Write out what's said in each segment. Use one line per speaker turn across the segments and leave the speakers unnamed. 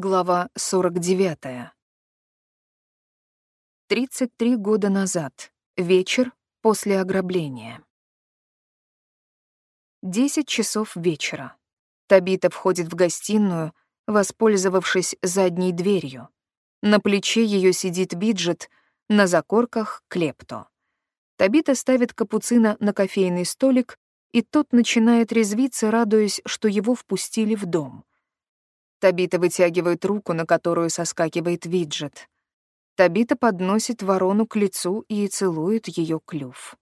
Глава 49. 33 года назад. Вечер после ограбления. 10 часов вечера. Табита входит в гостиную, воспользовавшись задней дверью. На плече ее сидит Биджет, на закорках — Клепто. Табита ставит капуцина на кофейный столик, и тот начинает резвиться, радуясь, что его впустили в дом. Табита вытягивает руку, на которую соскакивает виджет. Табита подносит ворону к лицу и целует ее клюв.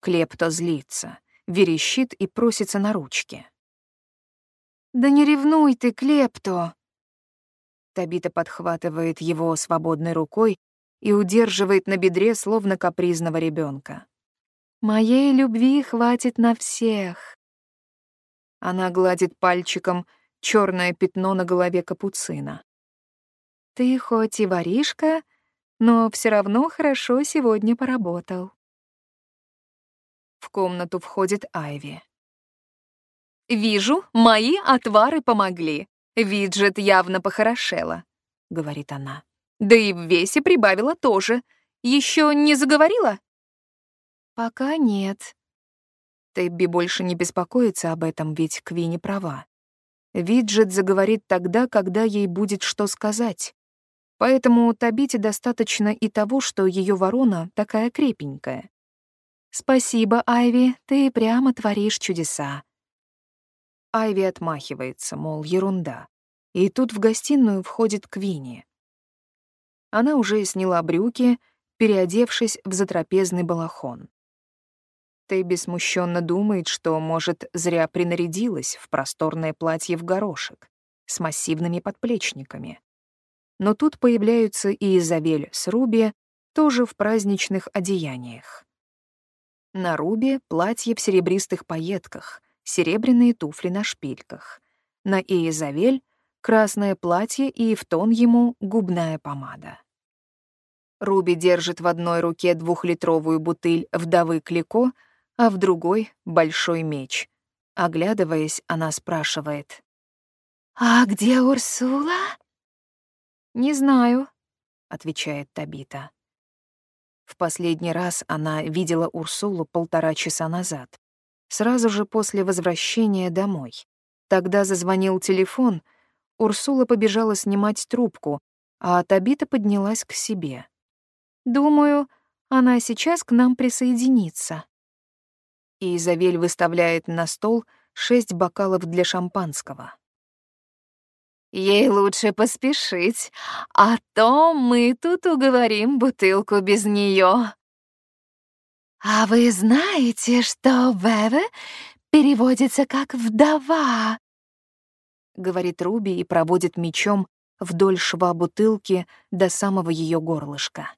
Клепто злится, верещит и просится на ручки. «Да не ревнуй ты, Клепто!» Табита подхватывает его свободной рукой и удерживает на бедре, словно капризного ребенка. «Моей любви хватит на всех!» Она гладит пальчиком черное пятно на голове капуцина. «Ты хоть и воришка, но все равно хорошо сегодня поработал». В комнату входит Айви. «Вижу, мои отвары помогли. Виджет явно похорошела», — говорит она. «Да и в весе прибавила тоже. Еще не заговорила?» «Пока нет». Тебби больше не беспокоится об этом, ведь Квинни права. Виджет заговорит тогда, когда ей будет что сказать. Поэтому Табите достаточно и того, что ее ворона такая крепенькая. «Спасибо, Айви, ты прямо творишь чудеса». Айви отмахивается, мол, ерунда. И тут в гостиную входит Квинни. Она уже сняла брюки, переодевшись в затрапезный балахон. Тэбби смущенно думает, что, может, зря принарядилась в просторное платье в горошек с массивными подплечниками. Но тут появляются и Изабель с Руби, тоже в праздничных одеяниях. На Руби платье в серебристых пайетках, серебряные туфли на шпильках. На Изавель красное платье и в тон ему губная помада. Руби держит в одной руке двухлитровую бутыль вдовы Клико, а в другой — большой меч. Оглядываясь, она спрашивает. «А где Урсула?» «Не знаю», — отвечает Табита. В последний раз она видела Урсулу полтора часа назад, сразу же после возвращения домой. Тогда зазвонил телефон, Урсула побежала снимать трубку, а Табита поднялась к себе. «Думаю, она сейчас к нам присоединится» и Изавель выставляет на стол шесть бокалов для шампанского. «Ей лучше поспешить, а то мы тут уговорим бутылку без нее. «А вы знаете, что Веве переводится как «вдова»?» — говорит Руби и проводит мечом вдоль шва бутылки до самого ее горлышка.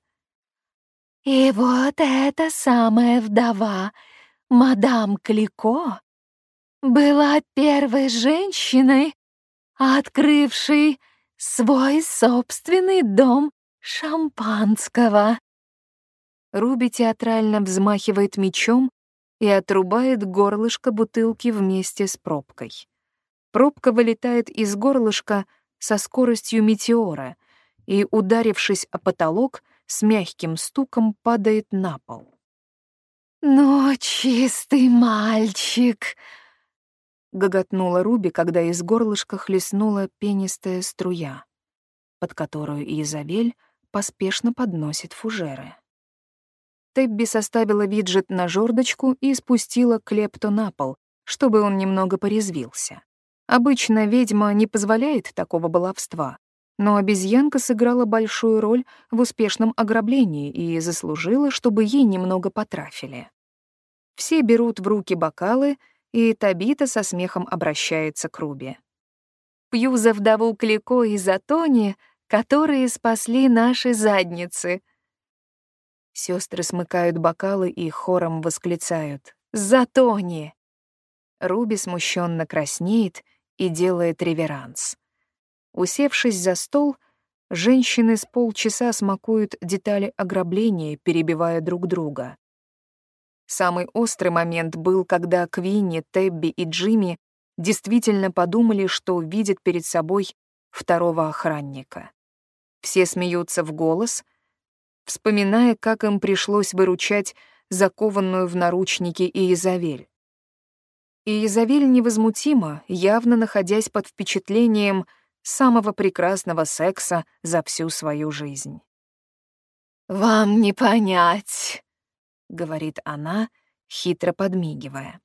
«И вот эта самая вдова — мадам Клико была первой женщиной, открывшей свой собственный дом шампанского. Руби театрально взмахивает мечом и отрубает горлышко бутылки вместе с пробкой. Пробка вылетает из горлышка со скоростью метеора и, ударившись о потолок, с мягким стуком падает на пол. «Ну, чистый мальчик!» — гоготнула Руби, когда из горлышка хлестнула пенистая струя, под которую Изабель поспешно подносит фужеры. Тебби составила виджет на жердочку и спустила клепто на пол, чтобы он немного порезвился. Обычно ведьма не позволяет такого баловства, но обезьянка сыграла большую роль в успешном ограблении и заслужила, чтобы ей немного потрафили. Все берут в руки бокалы, и Табита со смехом обращается к Руби. «Пью за вдову Клико и за Тони, которые спасли наши задницы». Сестры смыкают бокалы и хором восклицают «За Тони!». Руби смущенно краснеет и делает реверанс. Усевшись за стол, женщины с полчаса смакуют детали ограбления, перебивая друг друга. Самый острый момент был, когда Квинни, Тебби и Джимми действительно подумали, что видят перед собой второго охранника. Все смеются в голос, вспоминая, как им пришлось выручать закованную в наручники Иезавель. Иезавель невозмутима, явно находясь под впечатлением самого прекрасного секса за всю свою жизнь.
«Вам не понять», — говорит она, хитро подмигивая.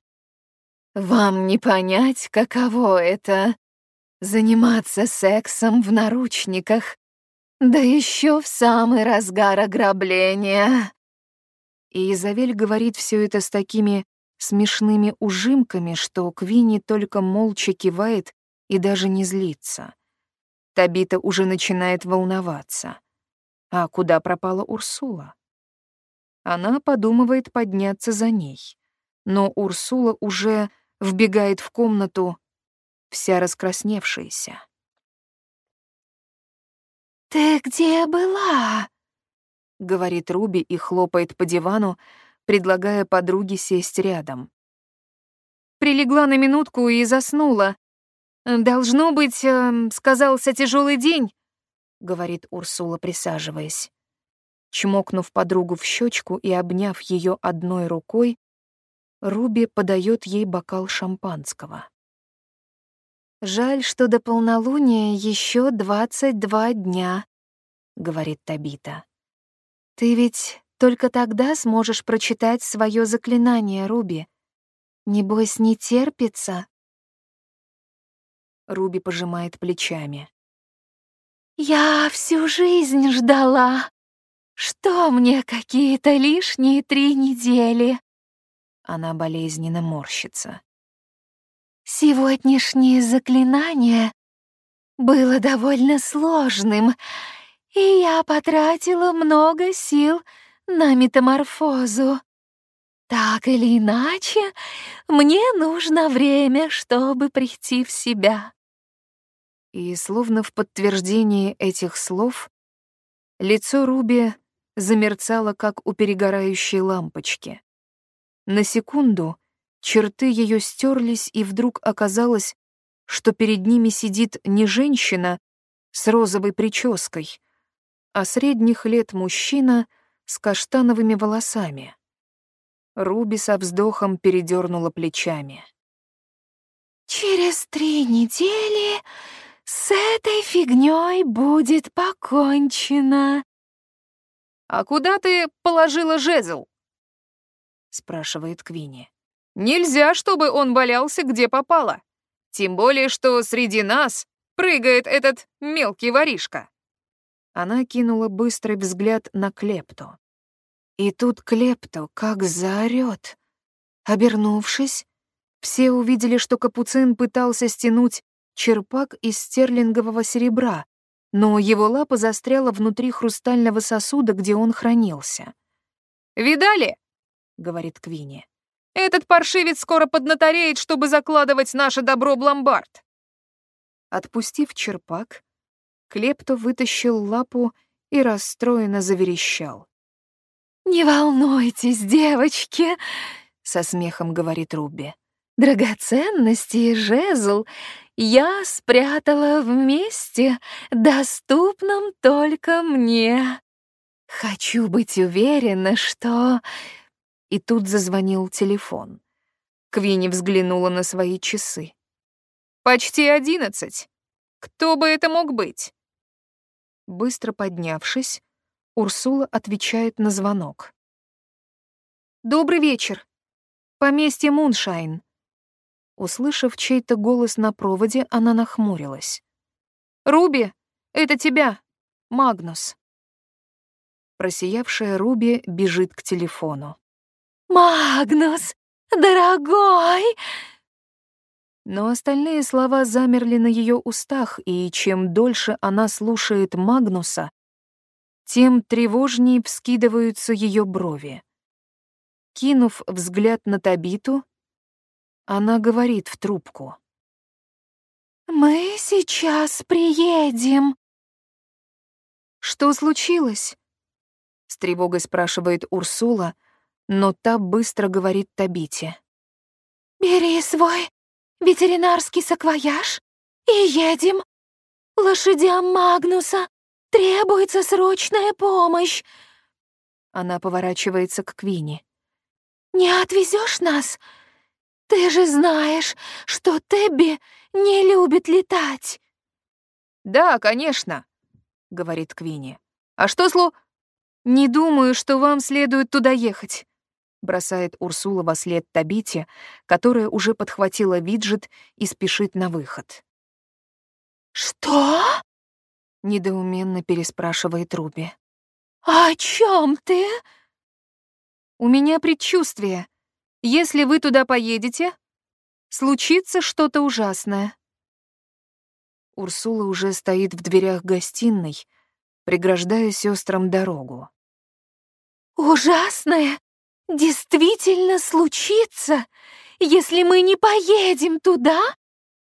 «Вам не понять, каково это — заниматься сексом в наручниках, да еще в самый разгар ограбления».
И Изавель говорит все это с такими смешными ужимками, что Квинни только молча кивает и даже не злится. Табита уже начинает волноваться. А куда пропала Урсула? Она подумывает подняться за ней. Но Урсула уже вбегает в комнату, вся раскрасневшаяся.
«Ты где была?»
— говорит Руби и хлопает по дивану, предлагая подруге сесть рядом.
Прилегла на минутку и заснула. «Должно быть, э, сказался тяжелый день», — говорит Урсула, присаживаясь.
Чмокнув подругу в щечку и обняв ее одной рукой, Руби подает ей бокал шампанского.
«Жаль, что до полнолуния еще двадцать два дня», — говорит Табита. «Ты ведь только тогда сможешь прочитать свое заклинание, Руби. Небось, не терпится?»
Руби пожимает плечами.
«Я всю жизнь ждала. Что мне какие-то лишние три недели?»
Она болезненно морщится.
«Сегодняшнее заклинание было довольно сложным, и я потратила много сил на метаморфозу. Так или иначе, мне нужно время, чтобы прийти в себя.
И словно в подтверждение этих слов, лицо Руби замерцало, как у перегорающей лампочки. На секунду черты ее стерлись, и вдруг оказалось, что перед ними сидит не женщина с розовой прической, а средних лет мужчина с каштановыми волосами. Руби со вздохом передернула плечами.
«Через три недели с этой фигней будет покончено».
«А куда ты положила жезл?» — спрашивает Квинни. «Нельзя, чтобы он валялся где попало. Тем более, что среди нас прыгает этот мелкий воришка». Она кинула быстрый взгляд на Клепту. И тут Клепто как заорёт. Обернувшись, все увидели, что Капуцин пытался стянуть черпак из стерлингового серебра, но его лапа застряла внутри хрустального сосуда, где он хранился. «Видали?» — говорит Квинни. «Этот паршивец скоро поднатореет, чтобы закладывать наше добро в ломбард». Отпустив черпак, Клепто вытащил лапу и расстроенно заверещал.
«Не волнуйтесь, девочки», — со смехом говорит Руби. «Драгоценности и жезл я спрятала в месте, доступном только мне. Хочу быть уверена, что...»
И тут зазвонил телефон. Квинни взглянула на свои часы. «Почти одиннадцать. Кто бы это мог быть?» Быстро поднявшись, Урсула отвечает на звонок. «Добрый вечер. Поместье Муншайн». Услышав чей-то голос на проводе, она нахмурилась. «Руби, это тебя, Магнус». Просиявшая Руби бежит к телефону.
«Магнус, дорогой!»
Но остальные слова замерли на ее устах, и чем дольше она слушает Магнуса, тем тревожнее вскидываются ее брови. Кинув взгляд на Табиту, она говорит в трубку.
«Мы сейчас приедем».
«Что случилось?» — с тревогой спрашивает Урсула, но та быстро говорит Табите.
«Бери свой ветеринарский саквояж и едем. Лошадям Магнуса требуется срочная помощь!»
Она поворачивается к Квине.
«Не отвезешь нас? Ты же знаешь, что Тебби не любит летать!»
«Да, конечно», — говорит Квинни. «А что слу...» «Не думаю, что вам следует туда ехать», — бросает Урсула во след Табите, которая уже подхватила виджет и спешит на выход.
«Что?»
— недоуменно переспрашивает Руби.
«О чем ты?»
«У меня предчувствие. Если вы туда поедете, случится что-то ужасное». Урсула уже стоит в дверях гостиной, преграждая сестрам дорогу.
«Ужасное действительно случится, если мы не поедем туда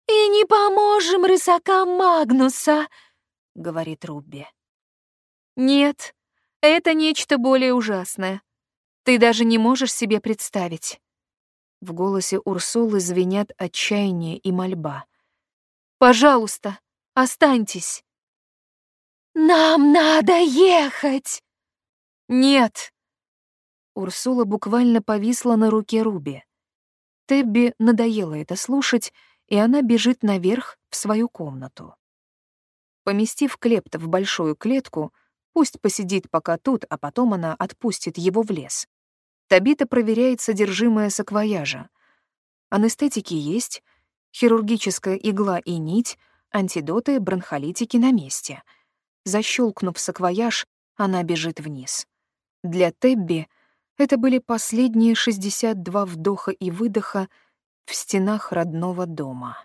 и не поможем рысакам Магнуса», — говорит Рубби.
«Нет, это нечто более ужасное. Ты даже не можешь себе представить». В голосе Урсулы звенят отчаяние и мольба. «Пожалуйста, останьтесь».
«Нам надо ехать!»
«Нет!» Урсула буквально повисла на руке Руби. Тебби надоело это слушать, и она бежит наверх в свою комнату. Поместив Клепта в большую клетку, пусть посидит пока тут, а потом она отпустит его в лес. Табита проверяет содержимое саквояжа. Анестетики есть, хирургическая игла и нить, антидоты, бронхолитики на месте. Защелкнув саквояж, она бежит вниз. Для Тебби это были последние 62 вдоха и выдоха в стенах родного дома.